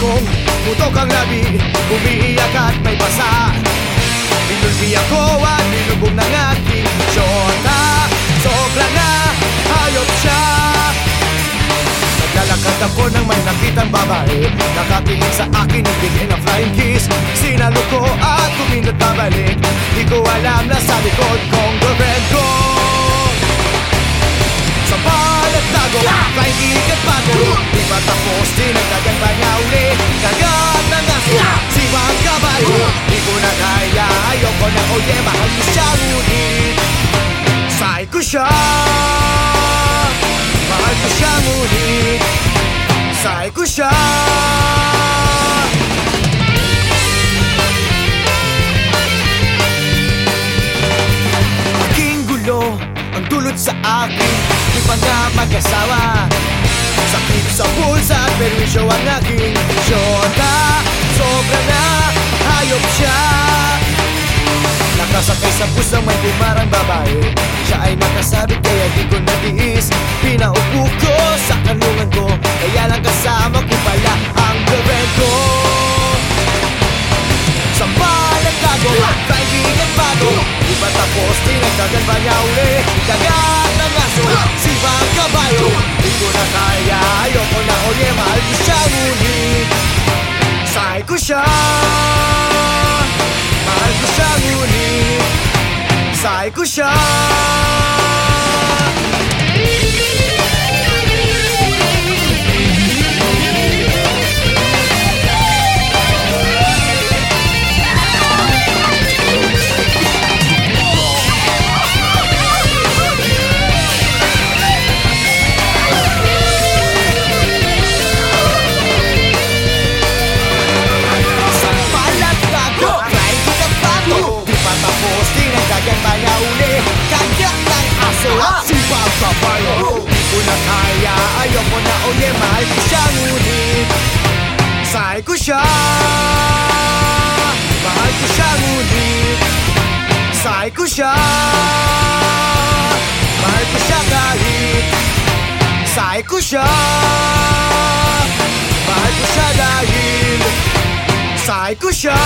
akong putok ang labi Umiiyak at may basa. Inulpi ako at binubog ng aking tsota Sobra na, hayop siya. Naglalakad ako nang may nakitang babae. Nakatingin sa akin, nagbigay ng flying kiss. Sinalo ko at kuminot pabalik Di ko alam na sa likod kong Di pa tapos, dinagdagan pa niya uli Kagat ng aso, siwang kabayo Di ko na kaya, ayoko na oye Mahal ko siya ngunit ko siya Mahal ko siya ngunit ko siya Aking gulo ang dulot sa akin Di pa nga mag-asawa sa ng may bumarang babae. Siya ay nakasabit kaya di ko natiis Pinaupo ko sa kanungan ko Kaya lang kasama ko pala ang girlfriend ko. Sambal ang gago, ang bago Di ba tapos, tinagdagan ba niya uli. Kagat ng aso, sibang kabayo Di ko na kaya, ayoko na uli Mahal ko siya ngunit Say ko siya Say ko siya ayoko na uli Mahal ko siya ngunit Say ko siya Mahal ko siya ngunit Say ko siya Mahal ko siya kahit Say ko siya Mahal ko siya dahil Say ko siya